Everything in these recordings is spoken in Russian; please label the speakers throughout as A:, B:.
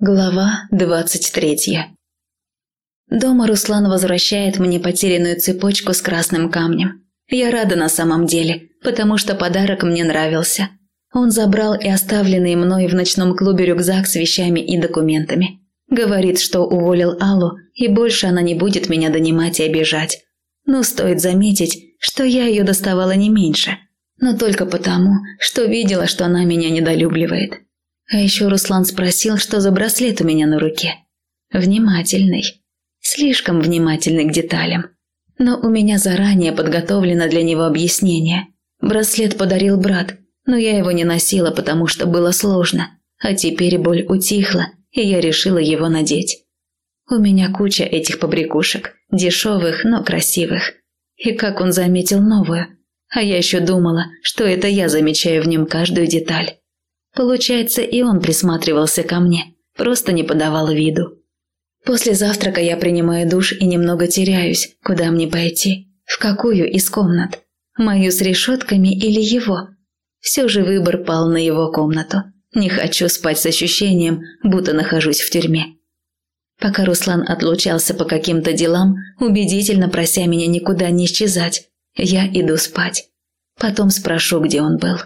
A: Глава двадцать третья Дома Руслан возвращает мне потерянную цепочку с красным камнем. Я рада на самом деле, потому что подарок мне нравился. Он забрал и оставленный мной в ночном клубе рюкзак с вещами и документами. Говорит, что уволил Аллу, и больше она не будет меня донимать и обижать. Но стоит заметить, что я ее доставала не меньше, но только потому, что видела, что она меня недолюбливает. А еще Руслан спросил, что за браслет у меня на руке. Внимательный. Слишком внимательный к деталям. Но у меня заранее подготовлено для него объяснение. Браслет подарил брат, но я его не носила, потому что было сложно. А теперь боль утихла, и я решила его надеть. У меня куча этих побрякушек, дешевых, но красивых. И как он заметил новую. А я еще думала, что это я замечаю в нем каждую деталь. Получается, и он присматривался ко мне, просто не подавал виду. После завтрака я принимаю душ и немного теряюсь, куда мне пойти, в какую из комнат. Мою с решетками или его. Все же выбор пал на его комнату. Не хочу спать с ощущением, будто нахожусь в тюрьме. Пока Руслан отлучался по каким-то делам, убедительно прося меня никуда не исчезать, я иду спать. Потом спрошу, где он был.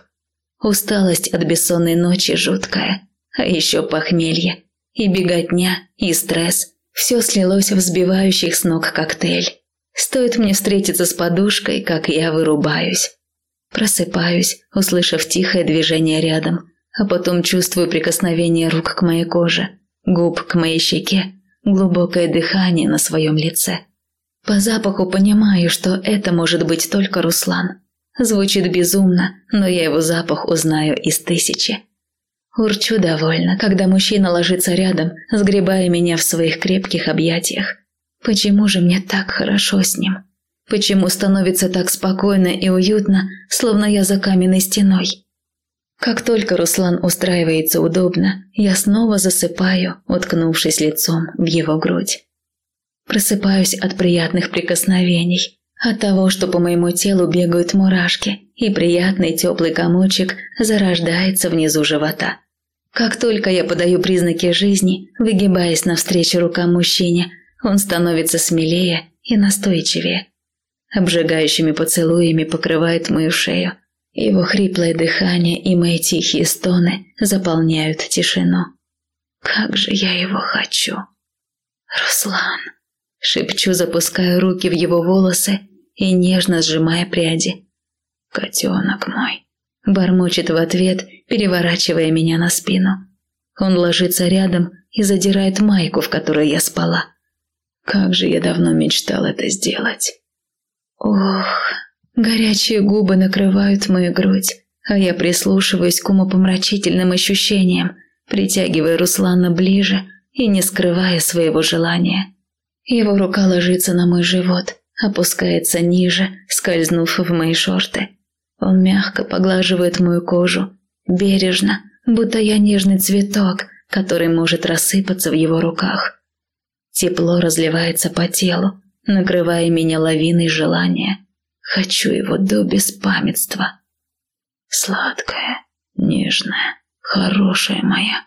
A: Усталость от бессонной ночи жуткая, а еще похмелье. И беготня, и стресс. Все слилось в сбивающих с ног коктейль. Стоит мне встретиться с подушкой, как я вырубаюсь. Просыпаюсь, услышав тихое движение рядом, а потом чувствую прикосновение рук к моей коже, губ к моей щеке, глубокое дыхание на своем лице. По запаху понимаю, что это может быть только Руслан. Звучит безумно, но я его запах узнаю из тысячи. Урчу довольно, когда мужчина ложится рядом, сгребая меня в своих крепких объятиях. Почему же мне так хорошо с ним? Почему становится так спокойно и уютно, словно я за каменной стеной? Как только Руслан устраивается удобно, я снова засыпаю, уткнувшись лицом в его грудь. Просыпаюсь от приятных прикосновений, от того, что по моему телу бегают мурашки, и приятный теплый комочек зарождается внизу живота. Как только я подаю признаки жизни, выгибаясь навстречу рукам мужчине, он становится смелее и настойчивее. Обжигающими поцелуями покрывает мою шею. Его хриплое дыхание и мои тихие стоны заполняют тишину. Как же я его хочу. Руслан. Шепчу, запуская руки в его волосы и нежно сжимая пряди. «Котенок мой!» Бормочет в ответ, переворачивая меня на спину. Он ложится рядом и задирает майку, в которой я спала. Как же я давно мечтал это сделать. Ох, горячие губы накрывают мою грудь, а я прислушиваюсь к умопомрачительным ощущениям, притягивая Руслана ближе и не скрывая своего желания. Его рука ложится на мой живот, опускается ниже, скользнув в мои шорты. Он мягко поглаживает мою кожу, бережно, будто я нежный цветок, который может рассыпаться в его руках. Тепло разливается по телу, накрывая меня лавиной желания. Хочу его до беспамятства. Сладкая, нежная, хорошая моя.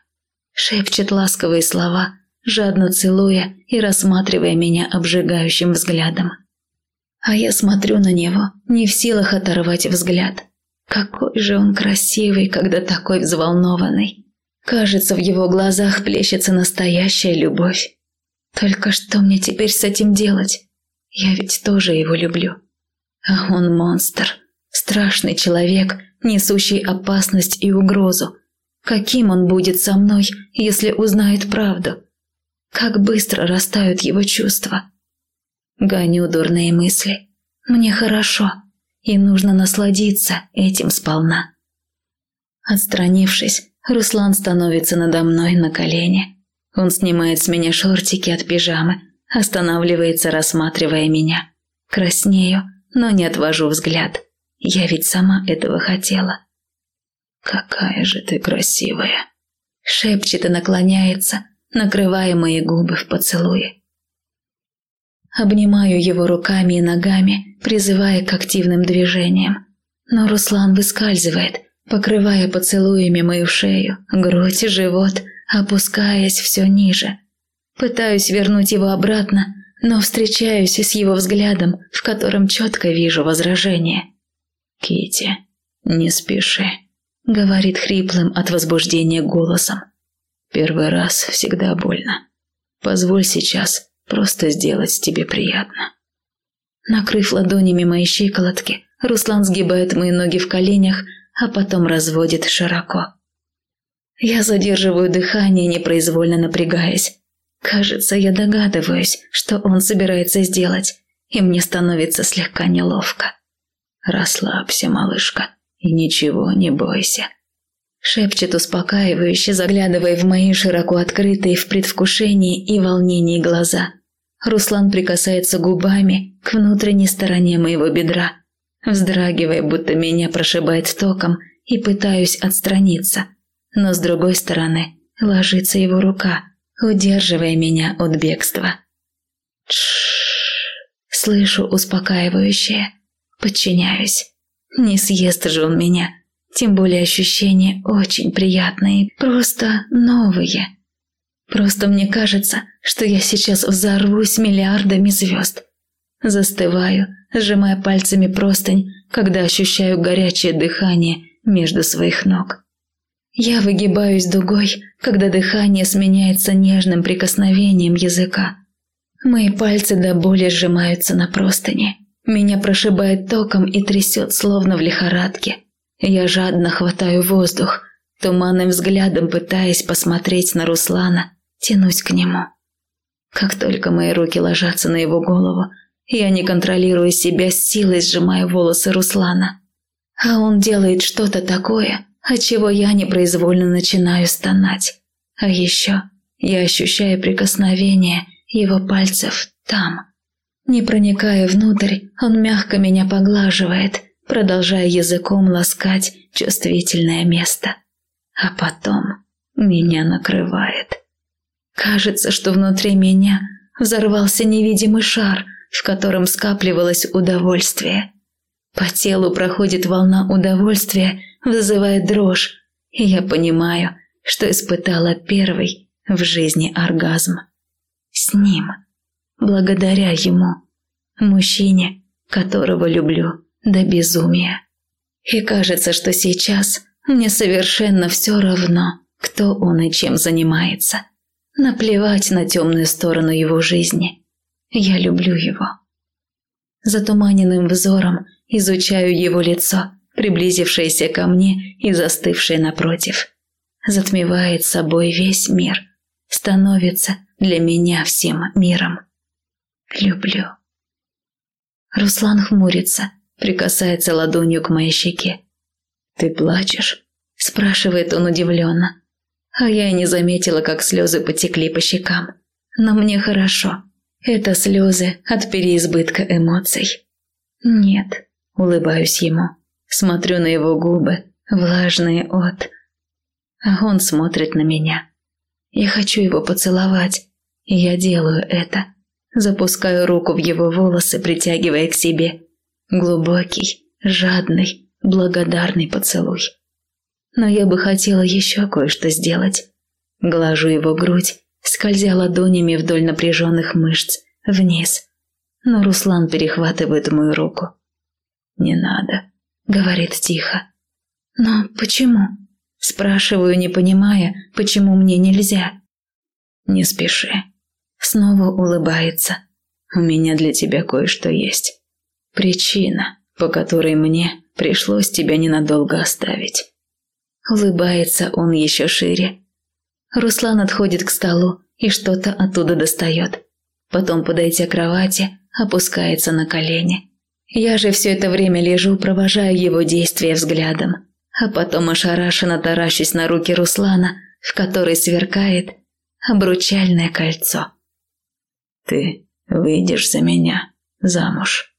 A: Шепчет ласковые слова, жадно целуя и рассматривая меня обжигающим взглядом. А я смотрю на него, не в силах оторвать взгляд. Какой же он красивый, когда такой взволнованный. Кажется, в его глазах плещется настоящая любовь. Только что мне теперь с этим делать? Я ведь тоже его люблю. А он монстр, страшный человек, несущий опасность и угрозу. Каким он будет со мной, если узнает правду? Как быстро растают его чувства. Гоню дурные мысли. Мне хорошо, и нужно насладиться этим сполна. Отстранившись, Руслан становится надо мной на колени. Он снимает с меня шортики от пижамы, останавливается, рассматривая меня. Краснею, но не отвожу взгляд. Я ведь сама этого хотела. «Какая же ты красивая!» Шепчет и наклоняется, накрывая мои губы в поцелуе. Обнимаю его руками и ногами, призывая к активным движениям. Но Руслан выскальзывает, покрывая поцелуями мою шею, грудь и живот, опускаясь все ниже. Пытаюсь вернуть его обратно, но встречаюсь с его взглядом, в котором четко вижу возражение.
B: Кити, не спеши, говорит хриплым от возбуждения голосом. Первый раз всегда больно. Позволь сейчас просто сделать тебе приятно.
A: Накрыв ладонями мои щиколотки, Руслан сгибает мои ноги в коленях, а потом разводит широко. Я задерживаю дыхание, непроизвольно напрягаясь. Кажется, я догадываюсь, что он собирается сделать, и мне становится слегка неловко.
B: «Расслабься, малышка, и ничего не бойся», –
A: шепчет успокаивающе, заглядывая в мои широко открытые в предвкушении и волнении глаза. Руслан прикасается губами к внутренней стороне моего бедра, вздрагивая, будто меня прошибает током, и пытаюсь отстраниться. Но с другой стороны ложится его рука, удерживая меня от бегства. Тш, слышу успокаивающее. Подчиняюсь. Не съест же он меня. Тем более ощущения очень приятные, просто новые. Просто мне кажется, что я сейчас взорвусь миллиардами звезд. Застываю, сжимая пальцами простынь, когда ощущаю горячее дыхание между своих ног. Я выгибаюсь дугой, когда дыхание сменяется нежным прикосновением языка. Мои пальцы до боли сжимаются на простыни. Меня прошибает током и трясет, словно в лихорадке. Я жадно хватаю воздух, туманным взглядом пытаясь посмотреть на Руслана, тянусь к нему. Как только мои руки ложатся на его голову, я не контролирую себя, с силой сжимаю волосы Руслана. А он делает что-то такое, от чего я непроизвольно начинаю стонать. А еще я ощущаю прикосновение его пальцев там. Не проникая внутрь, он мягко меня поглаживает, продолжая языком ласкать чувствительное место. А потом меня накрывает. Кажется, что внутри меня взорвался невидимый шар, в котором скапливалось удовольствие. По телу проходит волна удовольствия, вызывая дрожь, и я понимаю, что испытала первый в жизни оргазм. С ним, благодаря ему, мужчине, которого люблю до безумия. И кажется, что сейчас мне совершенно все равно, кто он и чем занимается. Наплевать на темную сторону его жизни. Я люблю его. Затуманенным взором изучаю его лицо, приблизившееся ко мне и застывшее напротив. Затмевает собой весь мир. Становится для меня всем миром. Люблю. Руслан хмурится, прикасается ладонью к моей щеке. «Ты плачешь?» – спрашивает он удивленно а я и не заметила, как слезы потекли по щекам. Но мне хорошо. Это слезы от переизбытка эмоций. Нет, улыбаюсь ему. Смотрю на его губы, влажные от... А он смотрит на меня. Я хочу его поцеловать, и я делаю это. Запускаю руку в его волосы, притягивая к себе. Глубокий, жадный, благодарный поцелуй но я бы хотела еще кое-что сделать. Глажу его грудь, скользя ладонями вдоль напряженных мышц, вниз. Но Руслан перехватывает мою руку. «Не надо», — говорит тихо. «Но почему?» – спрашиваю, не понимая, почему мне нельзя. «Не спеши». Снова улыбается. «У меня для тебя кое-что есть. Причина, по которой мне пришлось тебя ненадолго оставить». Улыбается он еще шире. Руслан отходит к столу и что-то оттуда достает. Потом, подойдя к кровати, опускается на колени. Я же все это время лежу, провожая его действия взглядом, а потом ошарашенно таращусь на руки Руслана, в которой сверкает обручальное кольцо. «Ты выйдешь за меня замуж?»